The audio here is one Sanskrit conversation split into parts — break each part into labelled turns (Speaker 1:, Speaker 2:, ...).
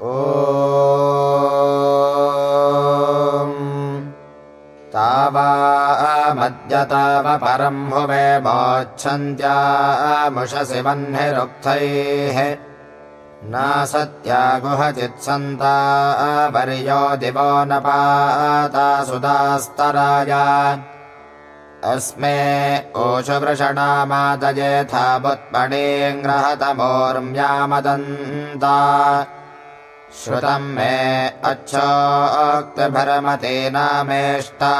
Speaker 1: ओ तावामद्यतावपरम् भुवे मोच्छन्त्यामुषसि वह्निरुक्थैः नासत्यागुहचित्सन्ता वर्यो दिवो न पाता सुदास्तराय अस्मे ओषवृषणामादयेथामुत्पणीङ्ग्रहतमोर्म्यामदन्ता श्रुतम् मे अच्छोक्तिभरमतेनामेष्टा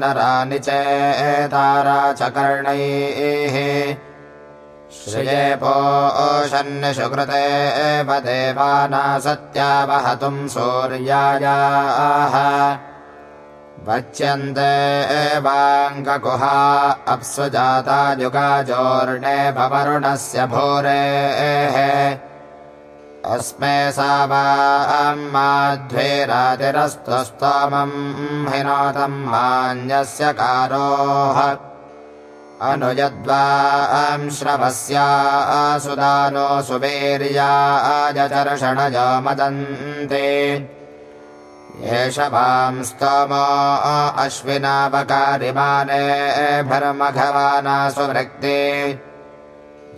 Speaker 1: नरानि चेतारा च कर्णैः श्रिये पोषन्निषुकृते देवाना सत्यावहतुम् सूर्यायाः। वच्यन्ते एवाङ्गकुहा अप्सु जाता युगाजोर्णे भवरुणस्य भूरेः अस्मे सा वाध्वेरातिरस्तुस्तमम् हिनोतम् मान्यस्य कारोः। अनुयद्वां श्रवस्या सुदानो सुवीर्या मदन्ते। एष वां स्तमो अश्विनावकारिमाने भरमघवाना सुवृक्ति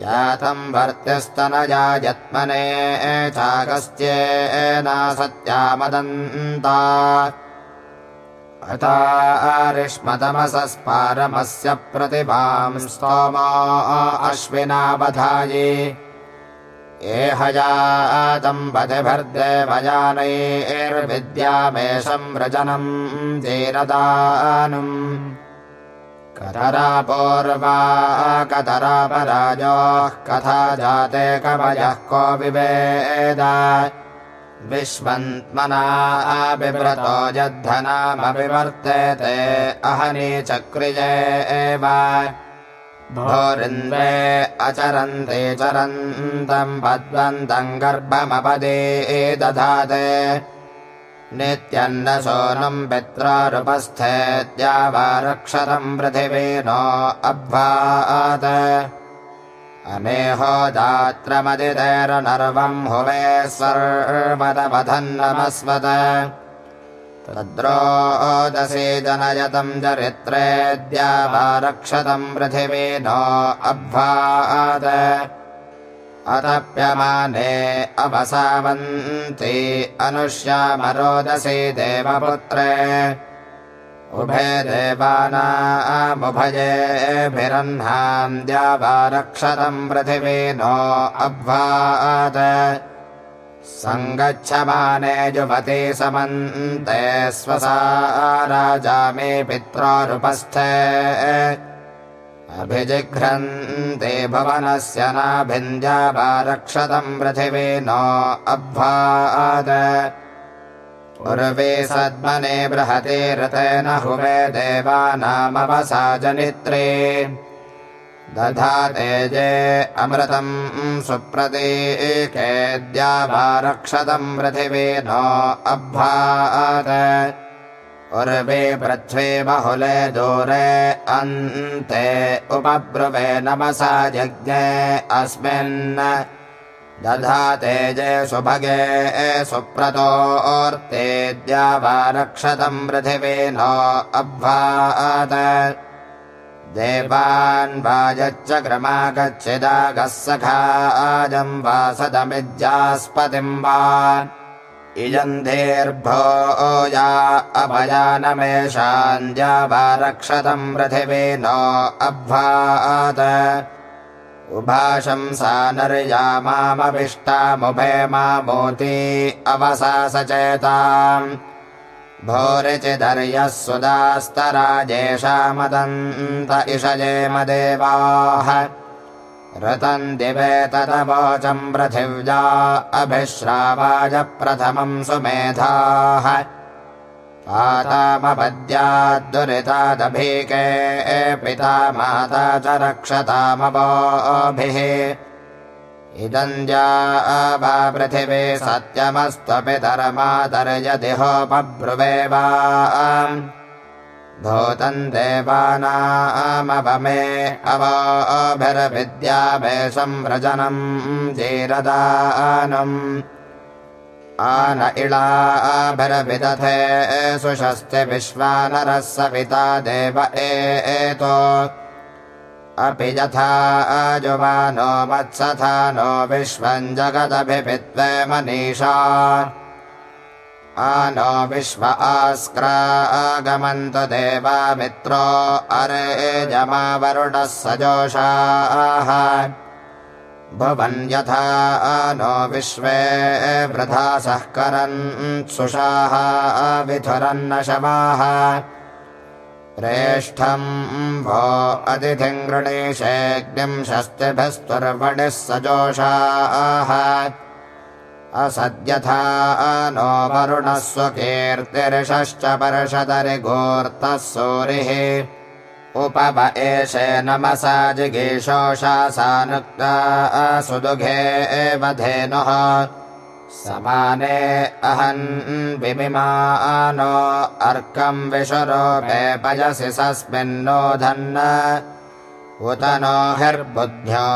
Speaker 1: यातम् भर्त्यस्तनया यत्मने चागस्त्येना सत्यामदन्ता अतारिष्मतमसस्पारमस्य प्रतिभां स्तोमो अश्विनावधायि एहयातम् पतिभर्देवयानैर्विद्यामेषम् व्रजनम् जीरदानुम् कतरापूर्वा कतरापराजोः कथा जाते कवयः को विवेद। विश्वन्त्मना बिव्रतो यद्धनामविवर्तेते अहनी चक्रिये एव। भोरिन्द्रे अचरन्ते चरन्तम् पद्वन्तम् गर्भमपदे दधाते नित्यन्न पित्रारुपस्थेत्यावारक्षतम् पृथिवी नो अभ्वात् अमेहो दात्रमदितेरनर्वम् हुवे सर्वदपथन्नमस्वत तद्रोदसी जनयतम् चरित्रेऽद्यावारक्षतम् पृथिवी नो अभ्वात् अतप्यमाने अपसावन्ति अनुष्यामरोदसी देवपुत्रे। उभे देवानामुभयेभिरह्नान्द्यावारक्षतम् पृथिवी नो अभ्वात् सङ्गच्छमाने युवती समन्ते स्वसा राजा मे पित्रोरुपस्थे अभिजिघ्रन्ते भुवनस्य नाभिन्द्यावारक्षतम् पृथिवी नो अभ्वात् उर्वे सद्मने बृहते रतेन हुवे देवानामवसा जनित्रे। दधाते जे अमृतम् सुप्रतीकेद्यावारक्षतम् पृथिवी नो अभ्वात् उर्वे पृथ्वी बहुले दूरे अन्ते उपब्रुवे नमसा यज्ञे अस्मिन् दधाते जे सुभगे सुप्रतोऽर्तेद्यावारक्षतम् पृथिवी नो अभ्वात् देवान् वाजच्च क्रमागच्छिदागः सखाजम् वासदमिज्यास्पतिम् वा इयन्धेर्भो या अभयानमेषान्द्यावारक्षतम् पृथिवी नो अभ्वात् उभाशंसा नर्यामामभिष्टामुभे मामोती अवसा सचेताम् भोरिचिदर्यः सुदास्तराजेषामदन्त इषजेमदेवाः ऋतम् दिवे तदवोचम् पृथिव्या अभिश्रावाय प्रथमम् सुमेधाः। पातामपद्याद्दुरितादभीके पिता माता च रक्षतामवोभिः इदम् जा वा पृथिवी सत्यमस्त्वपितरमातर्यदिहोपब्रुवे वा भूतम् देवानामवमे अवोभिर्विद्याभेषम् व्रजनम् जीरदानम्। आन इळाभिरभिदथे सुषस्ति विश्वानरः सविता देव एतो। अपि यथा अजुवानो मत्सथा नो विश्वम् जगदभिपित्वे मनीषा आ नो विश्व आस्क्रागमन्तु देवा मित्रो अरे जमावरुणः सजोषाः भुवन् यथा नो विश्वे वृथा सहकरन् सुषाः विथुरन्न शवाः प्रेष्ठम् भो अतिथिम् गृणीषेऽग्निम् षष्टिभिस्तुर्वणिः सजोषाः असद्यथा नो वरुणः स्वकीर्तिर्षश्च पर्षदरिगोर्तः सूरिः उपव एषे नमसा जिगीषोषा सा नुक्ता सुदुघे एव धेनुः। समाने अहन् विमिमानो अर्कम् विशुरूपे पयसि सस्मिन्नोधन् उत नो हिर्बुद्ध्या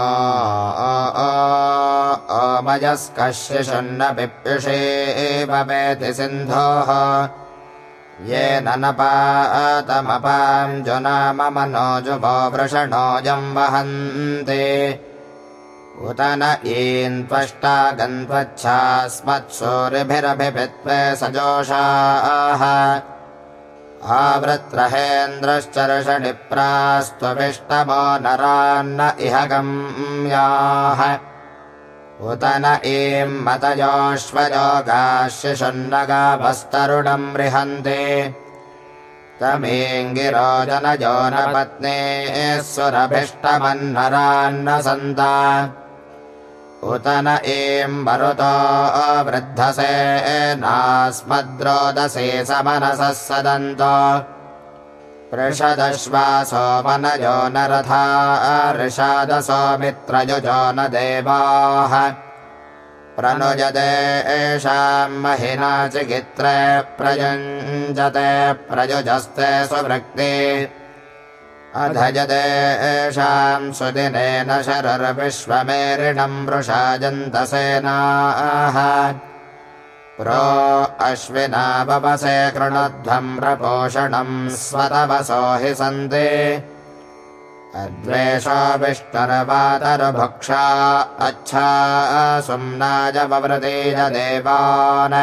Speaker 1: ओमयस्कशिशुन्न पिप्युषे वेति सिन्धोः येन न पातमपाञ्जुनाममनो जुभो वृषणोजम् वहन्ति उत न ईन्त्वष्टा गन्त्वच्छास्मत्सूरिभिरभिपित्वे सजोषाः आवृत्रहेन्द्रश्चर्षणिप्रास्त्वविष्टमो नरान्न इह गम्याः उत न ईम् मतयोश्वयोगाशिषुन्नगाभस्तरुणम् रिहन्ति तमीङ्गिरोजनजो न पत्नी सुरभिष्टमन्नरान्न सन्ता उत न ईम् मरुतो वृद्धसे नास्मद्रोदसे समनसः सदन्तो। पृषदश्वासो मनजो न रथा ऋषादसो मित्रयुजो न देवाः। प्रनुजते एषाम् महिना चिकित्रे प्रयुञ्जते प्रयुजस्ते सुवृक्ति अधजते एषाम् सुदिनेन शरर्विश्वमेरिणम् वृषाजन्तसेनाः प्रो अश्विना वपसे कृणध्वम् प्रपोषणम् स्वतवसो हि सन्ति। अद्वेषाविष्टरवातरभुक्षा अच्छा सुम्नाजवृतीज देवान्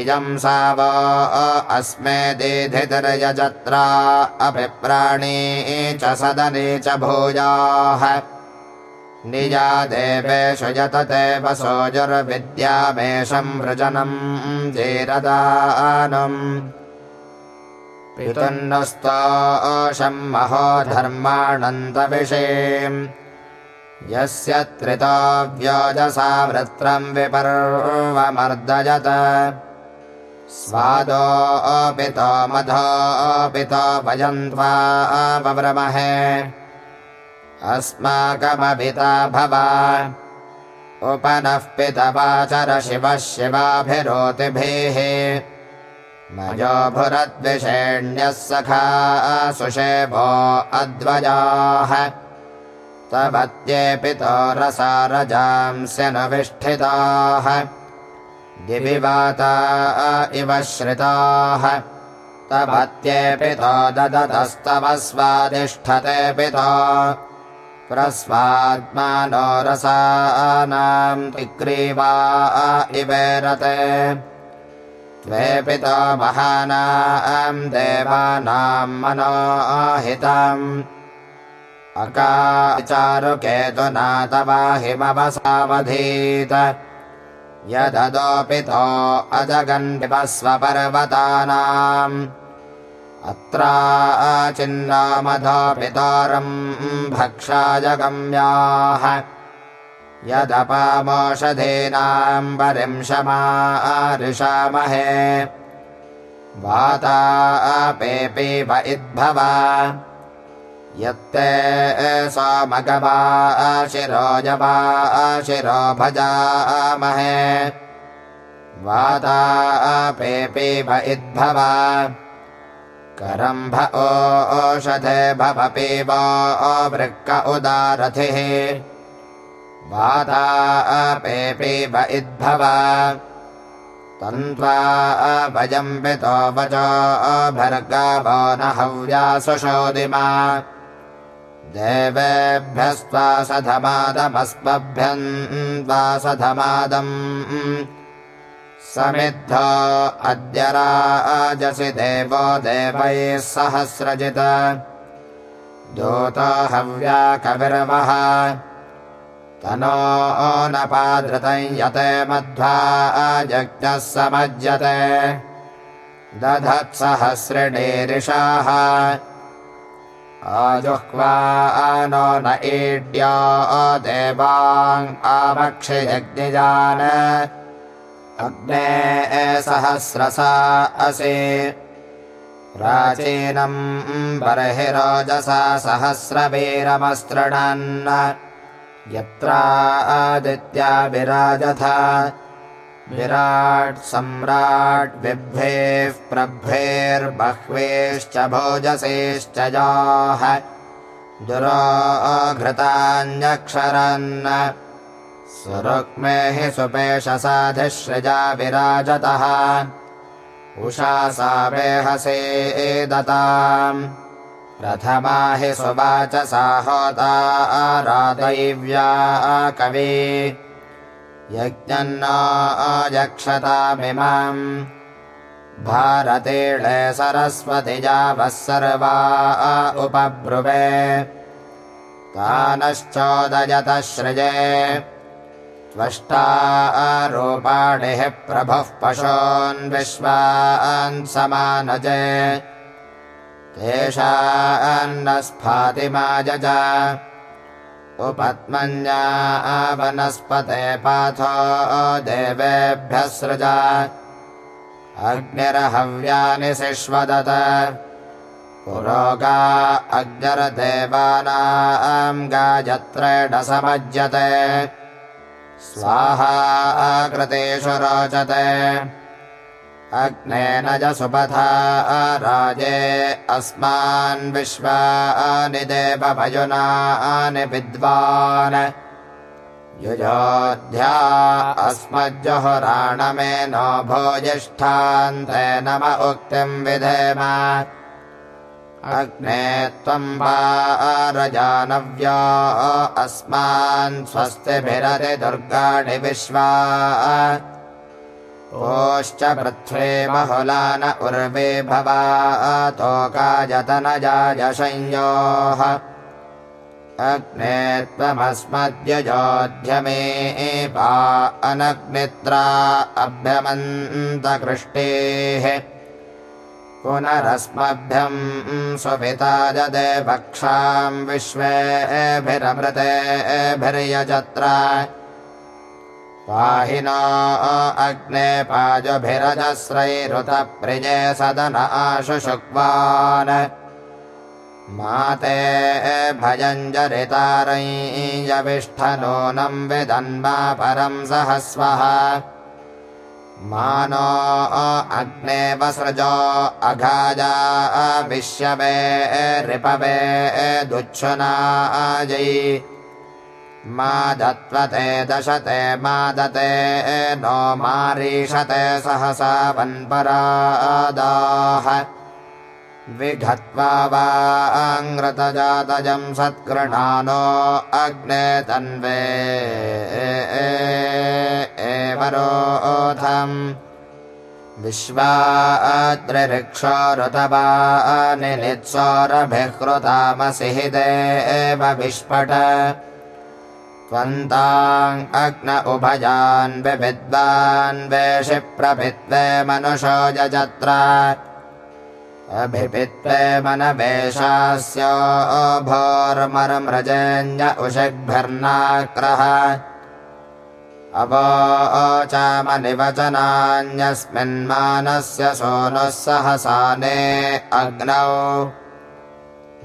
Speaker 1: इयम् सा वो अस्मे दीधितिर्यजत्रा अभिप्राणी च सदने च भूयाः। निजा देवेषु यतते वसोजुर्विद्यामेषम् वृजनम् जीरदानम् पितुन्नस्तोषम् महो धर्माणन्तविषेम् यस्य त्रितो व्योजसा वृत्रम् विपर्वमर्दयत स्वादोऽपितो मधोऽपितो भजन्त्वा वव्रमहे। अस्माकमभिता भव। उपनः पितवाचर शिवः शिवाभिरोतिभिः। मयो भुरद्विषेण्यः सखा सुषेभो अध्वजाः तवत्ये पितो रसारजांस्य न विष्ठिताः दिविवाता इव श्रिताः। तवत्ये पितो ददतस्तव स्वादिष्ठते पिता प्रस्वात्मानो रसानाम् तिग्रीवा इवेरते त्वे पिता महानाम् देवानाम् मनोहितम्। अकाचारुकेतुना तवाहिमवसावधीत यददोपितो अजगन्विपस्वपर्वतानाम् अत्राचिन्नामधापितारम् भक्षाजगम्याः यदपामोषधीनाम् परिंशमारिषामहे वाता अपेपीव इद्भव यत्ते सोमगवा शिरो जवा शिरो भजामहे। वाता अपेपीव इद्भव। करम्भ ओषधे भव पीव वृक्क उदारथिः। वाता अपेपीव इद्भव। तन्त्वा भजम् पितो वचो भर्गावो न हव्यासुषोदिमा देवेभ्यस्त्वा सधमादमस्मभ्यम् त्वा सधमादम् समिद्ध अद्य राजसि देवो देवैः सहस्रजित। दूतो हव्या कविर्वः तनो नपाधृतं यते मध्वा जज्ञः समज्यते। दधत्सहस्रिणीरिषाः आजुह्वा नो न ईड्या देवाङ् आमक्षियज्ञजान अग्ने सहस्रसा असि। प्राचीनम् बर्हि रोजसा सहस्रवीरमस्तृणन्। यत्रादित्या विराजथ विराट् सम्राट् बिभ्रेः प्रभ्रेर्बह्वेश्च भोजसेश्च जाः दुरोघृतान्यक्षरन् सुरुक्मे सुपेशसाधिश्रजा विराजतः। उषा सा वेहसे दताम् प्रथमा हि सुवाच सा होता आरादैव्या कवि यज्ञन्नायक्षतामिमाम् भारतीळे सरस्वतिजावः सर्वा उपब्रुवे। तानश्चोदयतः सृजे। त्वष्टा रूपाणिः प्रभुः पशोन् विश्वान् समानजे। तेषान्नस्फातिमाजज उपत्मन्या वनस्पते पाथो देवेभ्यः सृज अग्निरहव्यानि सिष्वदत। पुरोगा अग्निर्देवानाम् गायत्रेण समज्यते। स्वाहा कृतेषु रोचते अग्नेन च सुपथा राजे अस्मान् विश्वानि देवभजुनानि विद्वान्। युजोध्या अस्मज्जुहुराणमे नो भोजिष्ठान्ते नम उक्तिम् विधेम। अग्ने त्वम् वारजानव्या अस्मान् स्वस्तिभिरति दुर्गाणि विश्वा ओश्च पृथ्वे बहुलान उर्वे भवातोकाजतनजायशंयोः अग्ने त्वमस्मद्यजोध्यमे पा अनग्नित्रा अभ्यमन्तकृष्टेः। पुनरस्मभ्यम् सुपिता जदे भक्षाम् विश्वेभिरमृतेभिर्यजत्र पाहि नो अग्ने पाजुभिरजस्रैरुतप्रिजे सदन आशुशुक्वान्। माते भयञ्जरितारञ्जविष्ठनूनम् विदन्मा परम् सहस्वः। मानो अग्ने वसृजो अघाजा विश्यवे रिपवे दुच्छुनाजै मा दत्वते दशते मादते नो मारीषते सहसा वन्परादाः। विघत्वा वाङ्रतजातजम् सत्कृणानो अग्ने तन्वे एवरोधम् विश्वात्रिरिक्षोरुतवानि नित्सोरभिहृतामसि हि देव विस्फट त्वन्ताम् अग्न उभयान् विविद्वान् वेषि प्रभित्वे मनुषो जजत्र अभिपित्वे मनवेशास्योभोर्मरमृजेऽन्य उषिग्भिर्नाक्रः। अवोचामनिवचनान्यस्मिन्मानस्य सोनुः सहसाने अग्नौ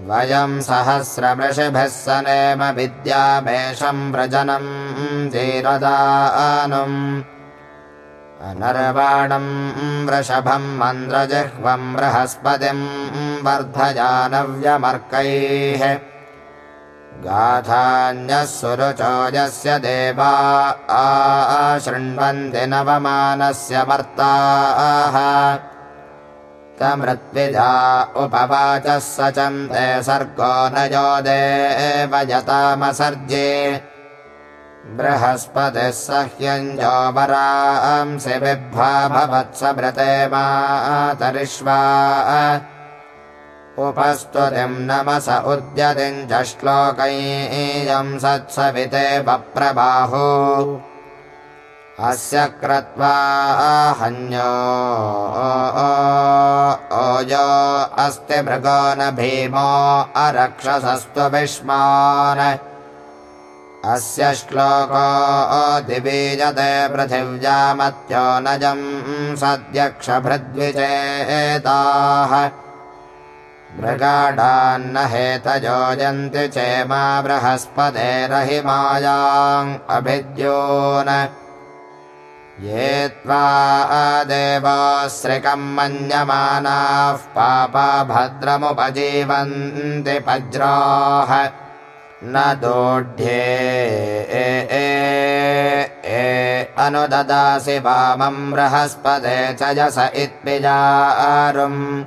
Speaker 1: वयम् सहस्रमृषिभिः सनेम विद्यामेषम् व्रजनम् धीरदानुम् अनर्वाणम् वृषभम् मन्द्रजिह्वम् बृहस्पतिम् वर्धयानव्यमर्कैः। सुरुचो यस्य देवा शृण्वन्ति नवमानस्य मर्ताः तमृत्विजा उपवाचः स चन्ते सर्गो न यो देवयतामसर्जे बृहस्पतिः सह्यञ्जो वरांसि बिभ्वा भवत्सभृते मातरिष्वा। उपस्तुतिम् नमस उद्यतिम् च श्लोकैयम् सत्सविते वप्रबाहो अस्य क्रत्वा हन्यो ओजो अस्ति मृगो न भीमो अरक्षसस्तु विष्मान्। अस्य श्लोको दिबीजते पृथिव्यामत्यो नजम् सद्यक्षभृद्विचेताः मृगाढान्न हेतयोजन्ति चेमा बृहस्पतेरहिमायाम् अभिद्योन् ये त्वा देवाश्रिकम् मन्यमानाः पापा भद्रमुपजीवन्ति पज्राः। न दोढ्ये अनुददासि वामम् बृहस्पते च यस इत्पिजारुम्।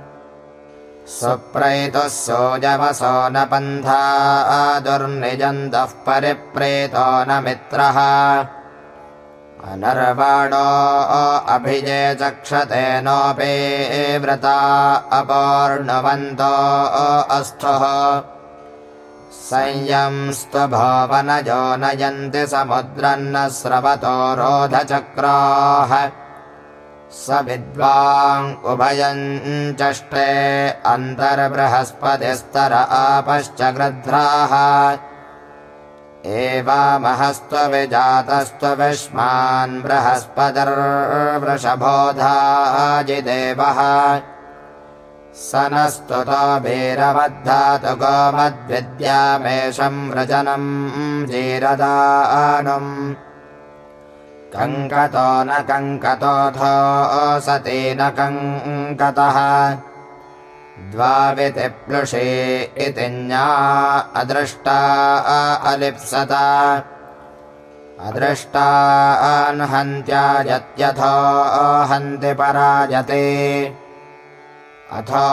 Speaker 1: सुप्रैतुः सोजवसो न पन्था दुर्निजन्तः परिप्रेतो न मित्रः अनर्वाणो अभिजे चक्षते नोऽपि व्रता अपोर्णवन्तो अस्थुः। संयंस्त्वभावनजो नयन्ति समुद्रन्न स्रवतो रोधचक्राः। स विद्वाङ् उभयञ्चष्टे अन्तर्बृहस्पतिस्तर आपश्च गृध्राः एवामहस्त्वविजातस्त्वविष्मान् बृहस्पतिर्वृषभोधाजिदेवः। स न स्तुतोभिरवद्धातु गोमद्विद्यामेषम् व्रजनम् जीरदानुम्। कङ्कतो न कङ्कतोऽथो सति न कङ्कतः द्वाविति प्लुषे इति ज्ञा अदृष्टा अलिप्सता। अदृष्टान्हन्त्यायत्यथो हन्ति पराजते। अथो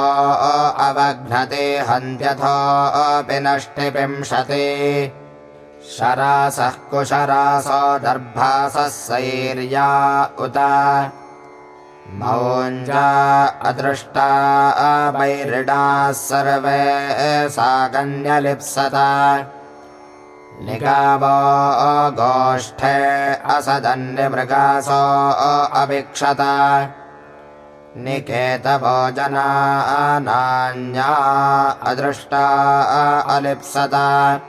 Speaker 1: अवघ्नते हन्त्यथो अपि नष्टिपिंशते शरासः कुशरासो दर्भासः सैर्या उत मौञ्जा अदृष्टा वैरिडाः सर्वे साकन्यलिप्सता निगावो गोष्ठे असदन्यमृगासो अभिक्षता। निकेतवो जनानान्या अदृष्टा अलिप्सता।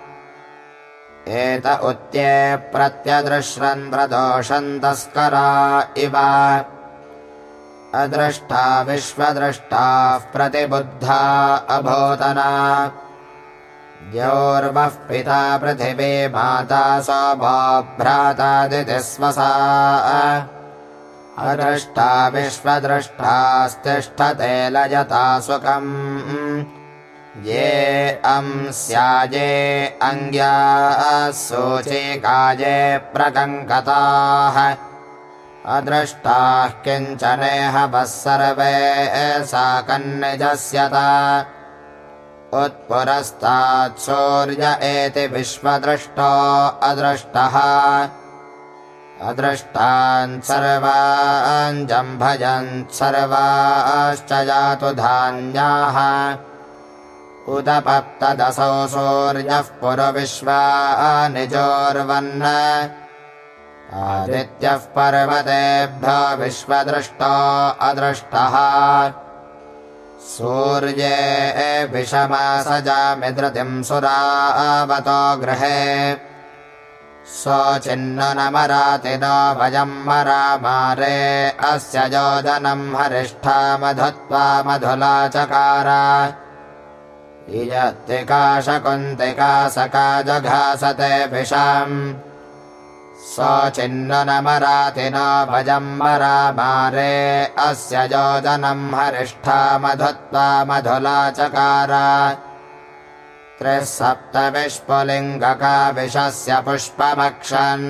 Speaker 1: एत उत्ये प्रत्यदृश्रन्द्रदोषम् तस्करा इव अदृष्टा विश्वदृष्टाः प्रतिबुद्धा अभूतना। द्योर्वः पिता पृथिवी माता स्वभ्रातादितिस्वसा अदृष्टा विश्वदृष्टास्तिष्ठते लयता सुखम्। ये अं स्याजे अङ्ग्याः काजे प्रकङ्कताः अदृष्टाः किञ्चनेह वः सर्वे साकन्निजस्यता उत्पुरस्तात् सूर्य एति विश्वदृष्टो अदृष्टः। अदृष्टान् सर्वान् जम्भजन् सर्वाश्च जातु धान्याः। उदपप्तदसौ सूर्यः पुरविश्वा निजोर्वन्न आदित्यः पर्वतेभ्यो विश्वदृष्टो अदृष्टः। सूर्ये विषमासजामिधृतिम् सुरावतो गृहे। स्वचिन्न न मराति न भजम् मरामारे अस्य योजनम् हरिष्ठा मधुत्वा मधुला चकार इयत्तिकाशकुन्तिका सका जघासते विषाम् स्वचिन्न न मराति न अस्य योजनम् हरिष्ठा मधुत्वा मधुला चकार त्रिः सप्त विष्पुलिङ्गका विषस्य पुष्पमक्षन्।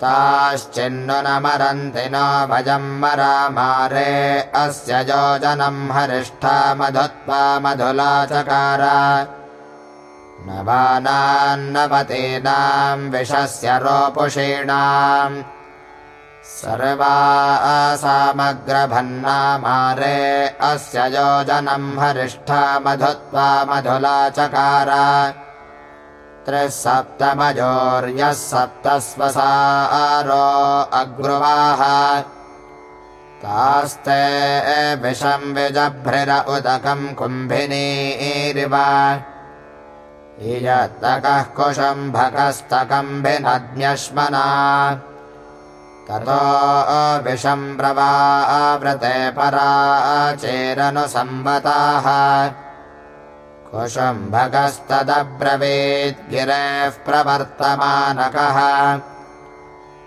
Speaker 1: ताश्चिन्नु न मरन्ति न अस्य योजनम् हरिष्ठा मधुत्वा मधुलाचकार नवानान्नवतीनाम् विषस्य रोपुषीणाम् सर्वासामग्रभन्नामारे अस्य योजनम् हरिष्ठा मधुत्वा मधुलाचकार त्रिः सप्तमजोर्यः सप्तस्वसारो अग्रुवाः तास्ते विषम् विजभ्रिर उदकम् कुम्भिनीरिव इयत्तकः कुशम्भकस्तकम्भिनद्न्यश्मना ततो विषम् प्रवाव्रते पराचेरनुसम्मताः कुशुम्भकस्तदब्रवीत् गिरेः प्रवर्तमानकः।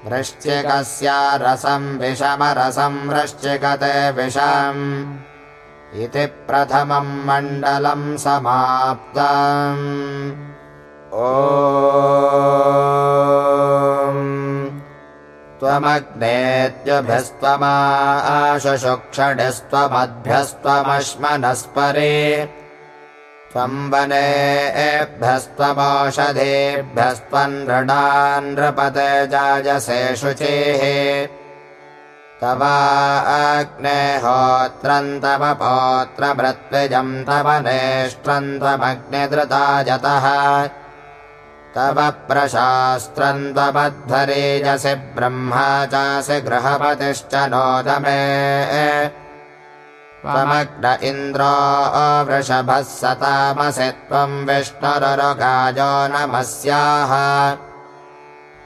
Speaker 1: वृश्चिकस्य रसम् विषमरसम् वृश्चिकते विषम् इति प्रथमम् मण्डलम् समाप्तम्। ओ त्वमग्नेत्यभिस्त्वमाशुषुक्षणिस्त्वमद्भ्यस्त्वमश्मनस्परे त्वम् वनेभ्यस्त्वमोषधेभ्यस्त्वन्नृणान्नृपते जायसे शुचेः तवाग्नेहोत्रम् तव पौत्रभृत्विजम् तव नेष्ट्रम् त्वमग्निधृताजतः तव प्रशास्त्रम् त्वमध्वरेजसि ब्रह्मा चासि गृहपतिश्च नोदमे। त्वमग्न इन्द्रो वृषभः सतामसि त्वम् विष्णुरुगाजो नमस्याः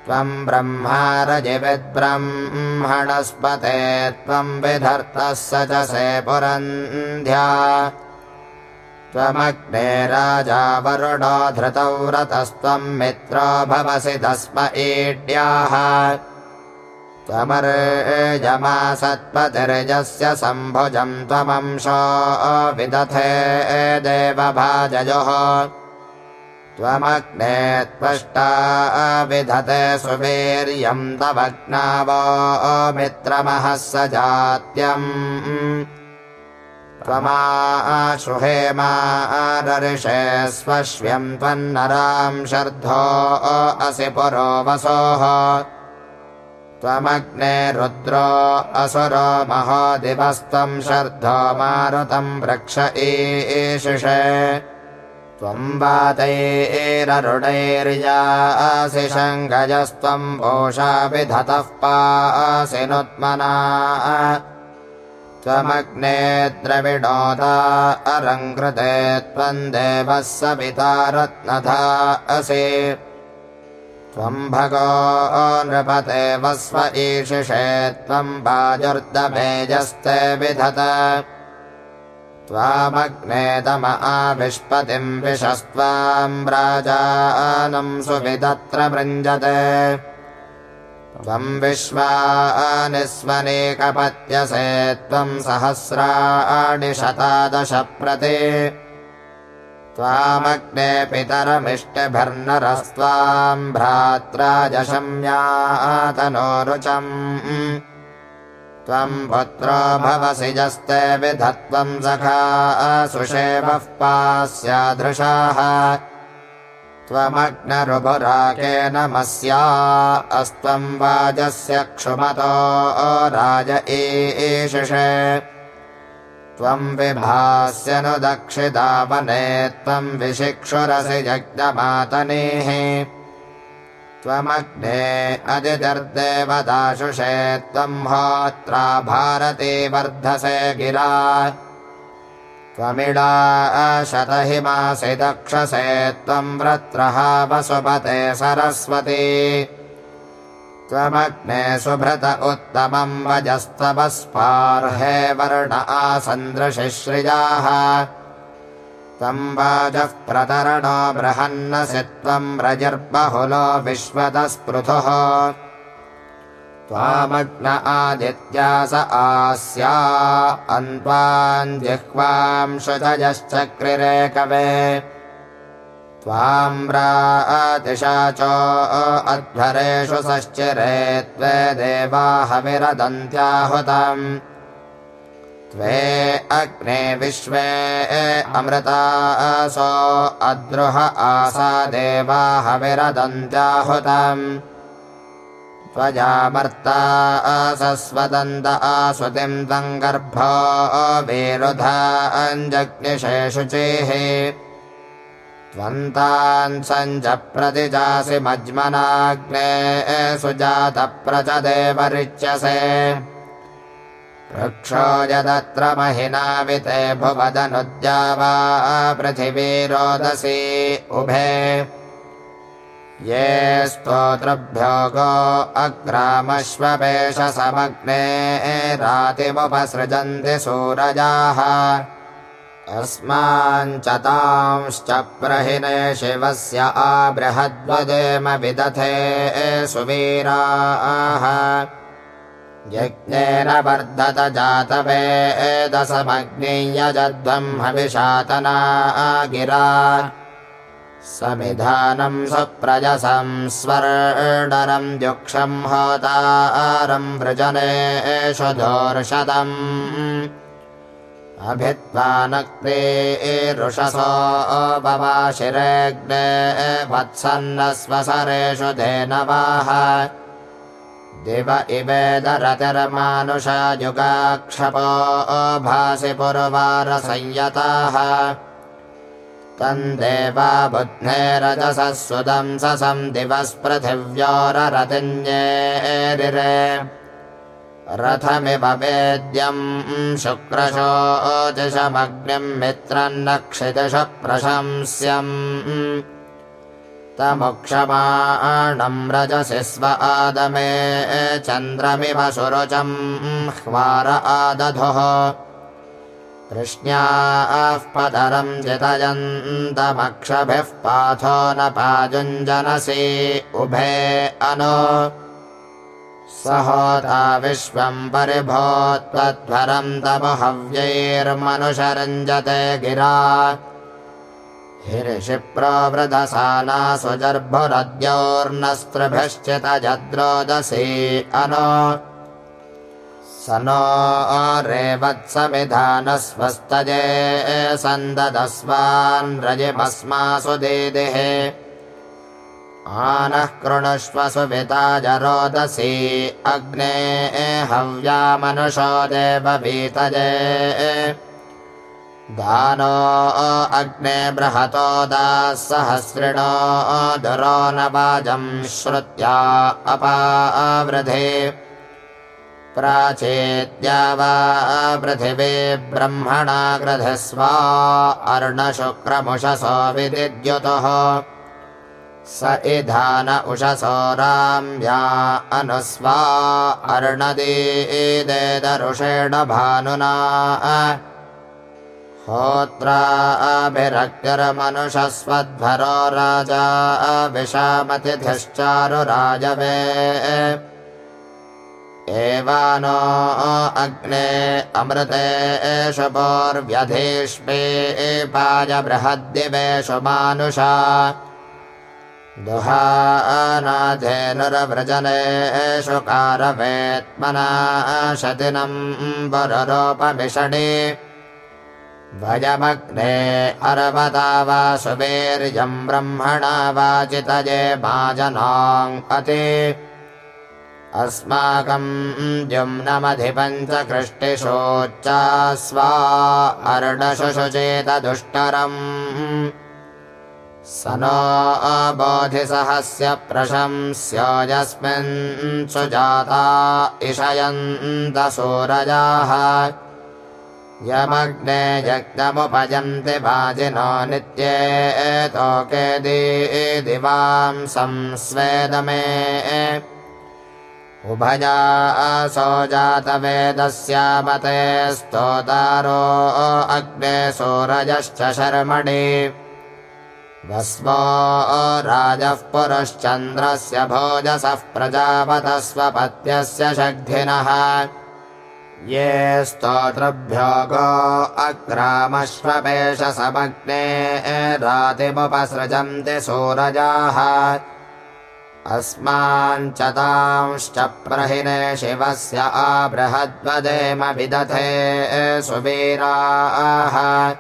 Speaker 1: त्वम् ब्रह्मारजिविद्ब्रह्मणस्पते त्वम् विधर्तः स च से पुरन्ध्या। त्वमग्ने राजा वरुणो धृतौ रतस्त्वम् मित्रो भवसि तस्म ईड्याः। त्वमर्जमासत्पतिर्जस्य सम्भुजम् त्वमंशो विदथे देवभाजयोः त्वमग्ने त्वष्टा विधते सुवीर्यम् तवग्नावो मित्रमः स जात्यम् त्वमाशुहेमारर्षे स्वश्व्यम् त्वन्नराम् शर्धो असि पुरो वसोः त्वमग्ने रुद्रो असुरो महोदिवस्त्वम् शर्धो मारुतम् वृक्ष ईशिषे त्वम् वातैररुणैर्यासि शङ्गजस्त्वम् पोषा विधतः पासि नुत्मना त्वमग्ने द्रविणोदा अरङ्कृते त्वम् देवः सविता रत्नधा असि त्वम् भगो नृपते वस्व ईशिषे त्वम् वाजुर्दमेजस्ते विधत त्वामग्ने तम आविष्पतिम् विशस्त्वाम् राजानम् सुविदत्र वृञ्जते त्वम् विश्वानिस्वनेकपत्यसे त्वम् सहस्राणि शतादश प्रति। त्वामग्ने पितरमिष्टभर्नरस्त्वाम् भ्रात्रा जशम्यातनोरुचम् त्वम् पुत्रो भवसि जस्ते विधत्वम् सखा सुषेवः पास्यादृशाः। त्वमग्नरुभुराकेन मस्या अस्त्वम् वाजस्य क्षुमतो राज ईशिषे। त्वम् विभास्य नु दक्षिदावने त्वम् विशिक्षुरसि जज्ञमातनेः त्वमग्ने अदिजर्देवदाशुषे त्वम् होत्रा भारती वर्धसे गिरा। त्वमिडा शतहिमासि दक्षसे त्वम् व्रत्रः वसुपते सरस्वती। त्वमग्ने सुभृत उत्तमम् वजस्तवस्पार्हे वर्ण आसन्दृशिश्रियाः वाजः प्रतरणो बृहन्नसि त्वम् रजिर्बहुलो विश्वतस्पृथुः त्वामग्न आदित्यास आस्या अन्त्वाम् जिह्वाम् शुचयश्चक्रिरे कवे त्वाम्रातिशा च अध्वरेषु सश्चिरे त्वे देवाहविरदन्त्याहुतम् त्वे अग्ने विश्वे अमृतासो अद्रुह आसा देवाहविरदन्त्याहुतम् त्वजामर्ता असस्वदन्त आसुतिम् तम् गर्भो विरुधा अञ्जग्निशेषुचेः त्वन्तान् सञ्च प्रतिजासि मज्मनाग्ने सुजातप्रच देवरिच्यसे वृक्षो यदत्र महिनाविते भुवदनुद्या वा पृथिवी रोदसी उभे। ये स्तोतृभ्यो गो अग्रामश्वपेशसमग्ने रातिमुपसृजन्ति सूरजाः। अस्माञ्च तांश्च प्रहिने शिवस्य आबृहद्वदेम विदथे सुवीराः यज्ञेन वर्धत जातवेदसमग्नियजध्वम् हविषातना गिरा। समिधानम् सुप्रजसं स्वर्णरम् द्युक्षम् होतारम् वृजने एषु दोर्शतम् अभित्वा नक्ते बवाशिरेऽग्ने वत्सन्नस्वसरेषु धेनवाः दिव इवेदरतिर्मानुषयुगाक्षपो भासि पुरवारसंयताः। तम् देवा बुध्ने रजसः सुदंससम् दिवस्पृथिव्योररतिन्येरिरे रथमिव वेद्यम् शुक्रशोचिषमग्निम् मित्रन्नक्षितिष प्रशंस्यम् तमुक्षमाणम् रजसि स्व आदमे चन्द्रमिव सुरुचम् ह्वार आदधुः। कृष्ण्याः पदरम् जितयन्तमक्षभिः पाथो न पाजुञ्जनसि उभे अनु। सहोता विश्वम् परिभोत्वध्वरम् तमुहव्यैर्मनुषरञ्जते गिरा हिरिषिप्रवृधसाना सुजर्भुरद्योर्नस्त्रिभिश्चितजद्रोदसी अनो। स नो रेवत्समिधानस्वस्तजे सन्ददस्वान् रजिमस्मासु देदेः। आनः कृणुष्वसु विताजरोदसी अग्ने हव्यामनुषो देववीतजे दानो अग्ने बृहतो दाः सहस्रिणो दुरो न वाजम् श्रुत्या अपावृधे। प्राचेत्या वा पृथिवी ब्रह्मणा गृधस्वा अर्णशुक्रमुषसो विदिद्युतः स इधान उषसो राम्या अनुस्वा अर्णदीदेदरुषेण भानुना होत्राभिरक्तिर्मनुषस्वध्वरो राजा विशामतिधिश्चारुराजवे। एवानो अग्ने पोर्व्यधीष्मे पाय बृहद्दिवेषु मानुषा। दुहानाधेनुरव्रजनेषु कारवेत्मना शतिनम् वररोपमिषणे भजमग्ने अरवता वा सुवीर्यम् ब्रह्मणा वाचितये माजनाङ्कते अस्माकम् जुम्नमधिपञ्चकृष्टिशोच्चा स्वा अर्णशुषुचेतदुष्टरम् स नो अबोधिसहस्य प्रशंस्य यस्मिन् सुजाता इषयन्तसूरजाः यमग्ने यज्ञमुपजन्ति वाजिनो नित्ये तोके दिवां संस्वेदमे। उभया असो जातवेदस्यामते स्तोतारो अग्ने सूरजश्च शर्मणि। भस्मो राजः पुरश्चन्द्रस्य भोजसः प्रजापतः स्वपत्यस्य शग्धिनः ये स्तोतृभ्यो गो अग्रामश्वपेशसमग्ने रातिमुपसृजन्ति सूरजाः। अस्माञ्चतांश्च प्रहिने शिवस्य आबृहद्वदेम विदधे सुवीराः।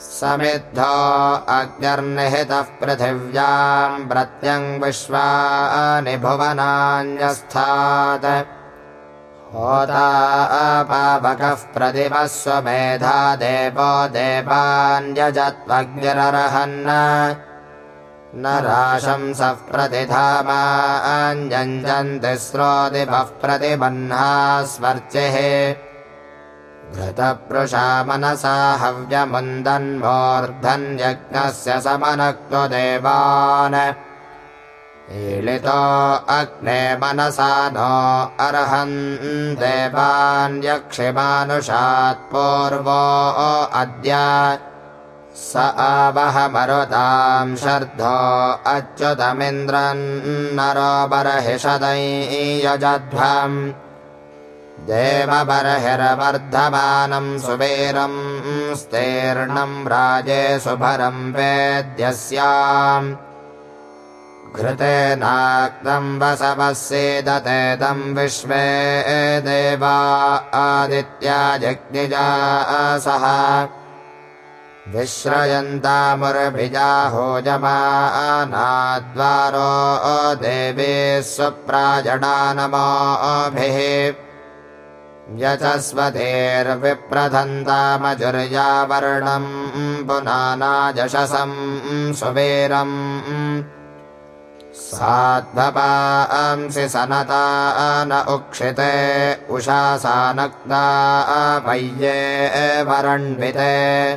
Speaker 1: समिद्धो अग्निर्निहितः पृथिव्याम् प्रत्यङ्विश्वानि भुवनान्यस्थात् होता पावकः प्रदिवः स्वमेधा देवो देवान्यजत्वग्निरर्हन् न राशंसः प्रतिधामाञ्जन्ति स्रोदिभः प्रतिबह्ना स्वर्चिः घृतपृषा मनसा हव्यमुन्दन्मूर्धन्यज्ञस्य समनक्तु देवान् ईलितो अग्ने मनसा नो अर्हन् देवान्यक्षिमानुषात् पूर्वो अद्य स आवह मरुतां शर्धो अच्युतमिन्द्रन्नरो बर्हिषदैयजध्वम्। देवबर्हिरवर्धमानं सुवीरं स्तीर्णं राजे सुभरं वेद्यस्याम् घृतेनाक्तं वसवस्येदते तं विश्वे देवा आदित्या जग्निजा सह। विश्रयन्तामुर्भिजाहोजमानाद्वारो देवी स्वप्राजडानमोभिः। यचस्वतेर्विप्रधन्तामजुर्यावर्णम् पुनानाजशसम् सुवीरम् साध्वपांसि सनता न उक्षिते उषासानक्ता वैये वरण्विते।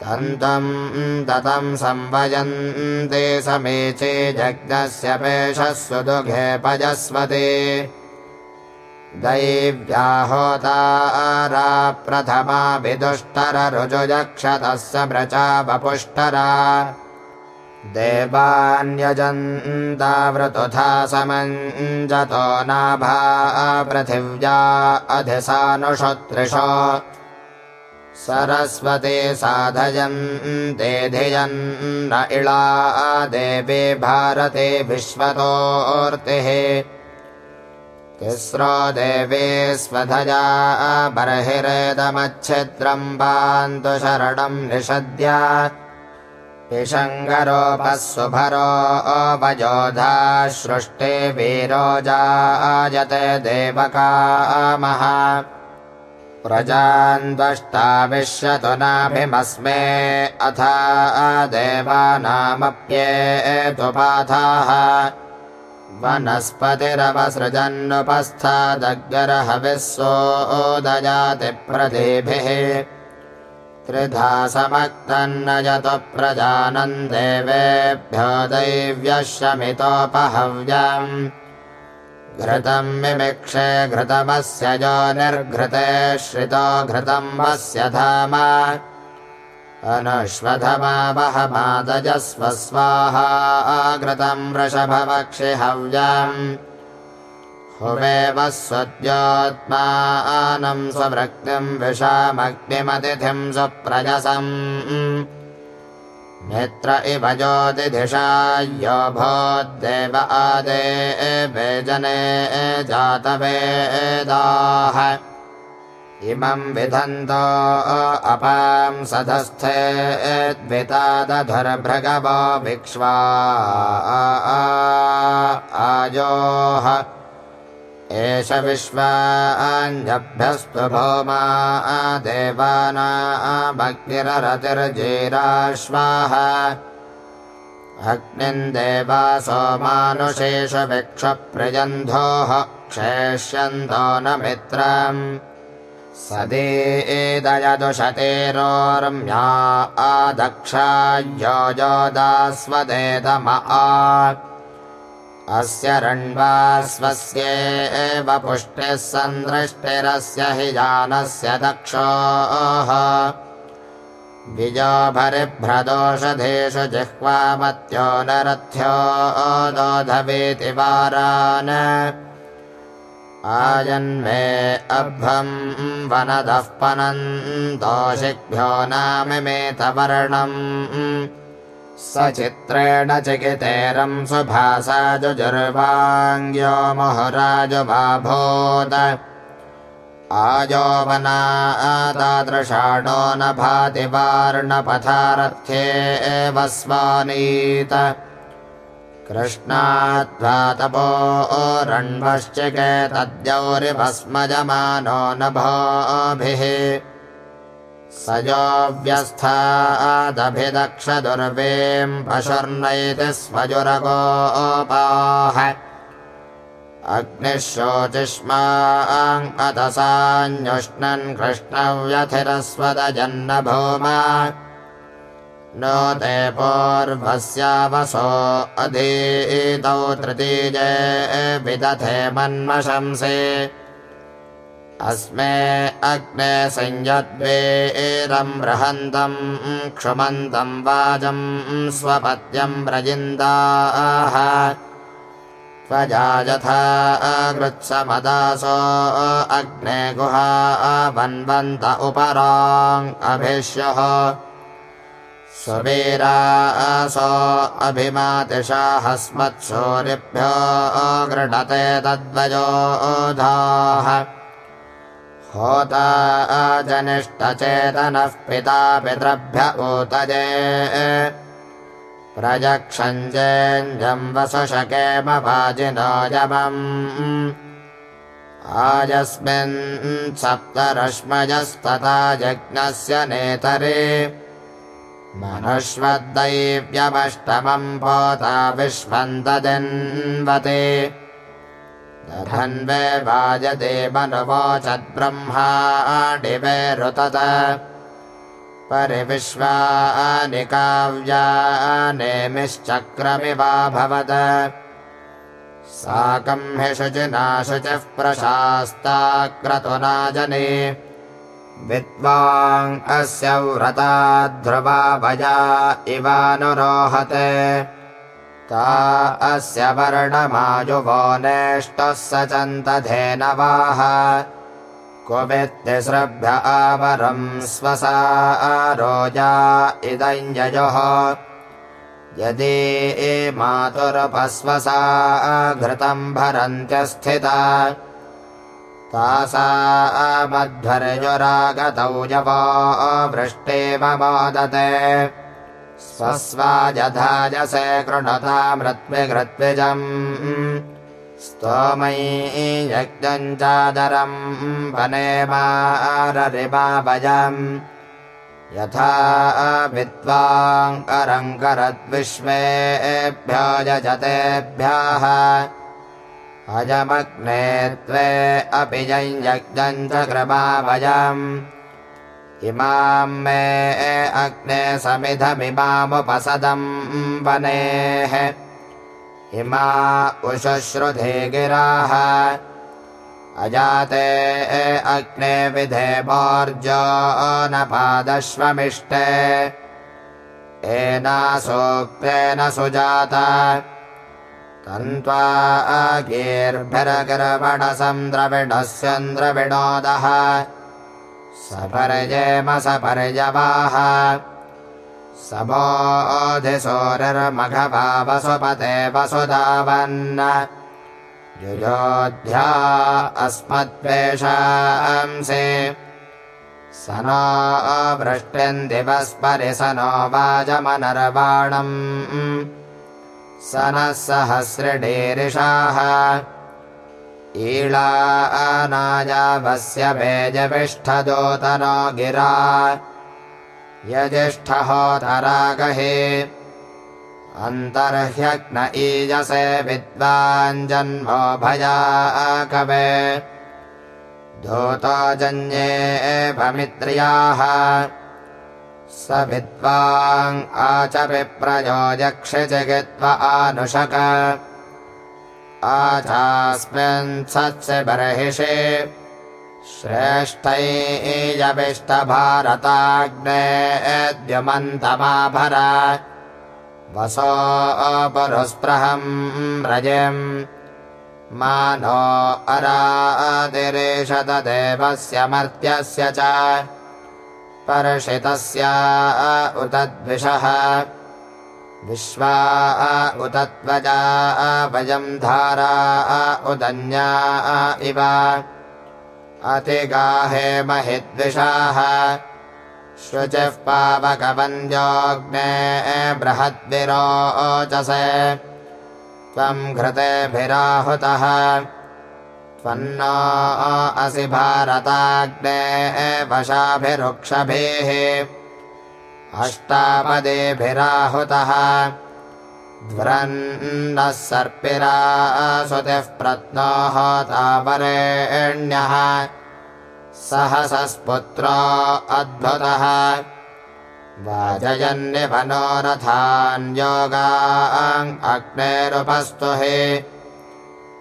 Speaker 1: तन्तम् ततम् संवयन्ते समेचे जग्नस्य पेशः सुदुघे पजस्वते। दैव्याहोतारा व्रचा वपुष्टरा देवान्यजन्तावृतुथा समञ्जतो नाभा पृथिव्या अधिसानुषुत्रिष। सरस्वती साधयन्ते धियन्न इळा देवी भारते विश्वतोर्तिः तिस्रो देवे स्वधजा बर्हिरेदमच्छिद्रम् पान्तु शरणम् निषद्य पिशङ्गरोपः सुभरो अपजोधा सृष्टे वीरोजायते देवकामः। प्रजान्द्वष्टाविश्यतु नाभिमस्मे अथा देवानामप्येतु पाथाः वनस्पतिरवसृजन्नुपस्थादग्रहविस्वोदजाति प्रदेभिः त्रिधा समक्तन्नयतु प्रजानन्देवेभ्यो दैव्यः शमितोपहव्यम् घृतम् मिमिक्षे घृतमस्य यो निर्घृते श्रितो घृतम् वस्य धाम। अनुष्वधमावहमादजस्व स्वाहा आघृतम् वृषभवक्षिहव्यम् हुवेव स्वद्योत्मानम् स्ववृक्तिम् विषामग्निमतिथिम् स्वप्रजसम्। मित्र इव ज्योतिधिषा यो भोद्देव आदे वेजने जातवेदाः इमम् विधन्तो अपां सधस्थे द्वितादधुर्भृगवो भिक्ष्वा आजोः एष विश्वान्यभ्यस्तु भौमा देवानामग्निररतिर्जेराश्वाः अग्निम् देवा सोमानुशेष विक्षप्रियन्धोः क्षेष्यन्तो न मित्रम्। सदेदयदुशतेरोर्म्या आदक्षा योजोदास्वदेदम आ अस्य रण्वा स्वस्येव पुष्टिः सन्दृष्टिरस्य हि जानस्य दक्षोः। बिजोभरिभ्रदोषधेषु जिह्वामत्यो नरथ्यो दोधवेति वारान्। आयन्मे अभ्रम् वनदः पनन्तोषिभ्यो नाममेतवर्णम् स चित्रेण चिकितेरम् सुभासा जुजुर्वाङ्ग्यो मुहुराजुबाभूत। आयोवना तादृशाणो न भाति वार्णपथारथ्ये एव स्वानीत कृष्णाध्वातपो रण्वश्चिके तद्यौरिभस्मजमानो नभोभिः स यो व्यस्थादभिदक्षदुर्वीम् पशुर्नैति स्वजुरगोपाः। अग्निः शोचिष्मातसान्युष्णन् कृष्णव्यथिरस्वदजन्नभूमा। नो ते पूर्वस्यावसो अधीतौ तृतीये विदथे मन्मशंसे अस्मे अग्ने संयद्वेरम् बृहन्तम् क्षुमन्तम् वाजम् स्वपत्यम् व्रजिन्दाः। त्वजा यथा अगृत्समदासो अग्ने गुहा वन्वन्त उपराङ्भिष्यः स्ववीरासो अभिमातिशाहस्मत्सूरिभ्यो गृढते तद्वयोधाः होता जनिष्ठचेतनः पिता पितृभ्य ऊतजे। प्रजक्षञ्जेञ्जम् वसुषकेमवाजिनो यमम् आयस्मिन् सप्तरश्मयस्तथा यज्ञस्य नेतरे। मनुष्वद्दैव्यमष्टमम् पोता विश्वन्तदिन्वते धन्वे वाजते मनुवोचद्ब्रह्माडिवे रुतत परिविश्वानि काव्यानेमिश्चक्रमिवाभवत् साकम् हि शुचिनाशुचिः प्रशास्ता क्रतुनाजने विद्वाङ् अस्य व्रता ध्रुवा भजा इवानुरोहते ता अस्य वर्णमायुवो नेष्टः स चन्तधेनवाः कुवित्तिसृभ्य आवरम् स्वसा रोजा इदञ्जयोः। यदि मातुरुपस्वसा घृतम् भरन्त्यस्थिता तासा मध्वर्युरागतौ यवो वृष्टेव मोदते स्वस्वाजधाजसे कृणता मृत्विघृत्विजम् स्तोमयी यज्ञम् चादरम् वनेमाररिमाभजम् यथा विद्वाङ्करङ्करद्विश्वेभ्यो यजतेभ्यः। अजमग्ने त्वे अपि यज्ञम् च कृमाभजम् इमाम् मे अग्ने समिधमिमामुपसदम् वनेः। इमा उशुश्रुधे गिराः। अजाते अग्ने विधे मोर्जो न पादश्वमिष्टे एनासोक्तेन सुजाता। तन्त्वा गीर्भिरगिरवणसन्द्रविणस्यन्द्रविणोदः सपर्यवाः समोऽधिसूरिर्मघवा वसुपते वसुधावन्। युयोध्या अस्मद्वेषांसि स नो वृष्टिन्दिवस्परि स नो वाजमनर्वाणम्। स नः सहस्रिडीरिषाः ईळा अनायावस्य वेजविष्ठदोतनो गिरा। यजिष्ठहोतरागहे। अन्तर्ह्यग्न ईजसे विद्वाञ्जन्मो भया कवे धूतो जन्ये भमित्र्याः। स विद्वाङ् आच विप्रयो यक्षिचिगित्व आनुषक आचास्मिन् सत्सि बर्हिषे श्रेष्ठैयविष्टभारताग्नेद्युमन्तमाभर वसो अपरुस्पृहम् रजिम्। मानो अरातिरेषतदेवस्य मर्त्यस्य च। पर्षितस्य उतद्विषः विश्वा उतत्वजा वयम् धारा उदन्या इव। अतिगाहे महिद्विषाः। शुचिः पावकवन्द्योऽग्ने बृहद्विरोचसे। त्वम् घृतेभिराहुतः। त्वन्नो असि भारताग्ने वशाभिरुक्षभिः अष्टापदेभिराहुतः। ध्वरन्नः सर्पिरासुतिः प्रत्नोः तावरेण्यः। सहसस्पुत्रो अद्भुतः। वाजयन्निमनोरथान्योगाग्नेरुपस्तु हि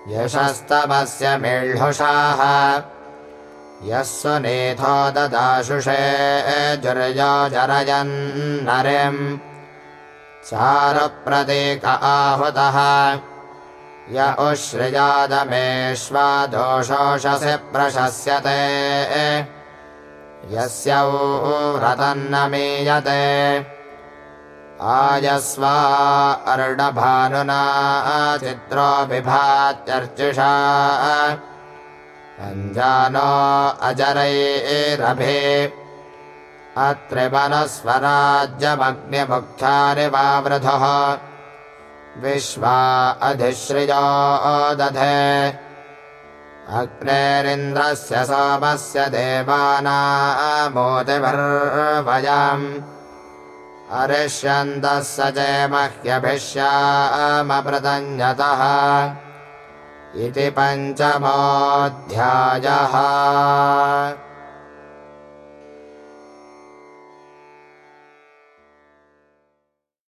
Speaker 1: यशस्तमस्य मेळ्हुषाः यः सुनेथो ददाशुषे जुर्यो जरयन्नरिम् चारुप्रतीक आहुतः। य उश्रियादमेष्वा दोषोषसि प्रशस्यते। यस्य व्रतन्न मीयते आयस्वा अर्णभानुना चित्रो विभात्यर्जुषा अञ्जानो अजरैरभे अत्रिवनस्वराज्यमग्निमुख्यानि वावृधः विश्वा अधिश्रियो दधे। अग्नेरिन्द्रस्य सोमस्य देवानामोतिभिर्वयम् अरिष्यन्तः स च मह्यभिष्यामप्रदञ्जतः इति पञ्चमोऽध्यायः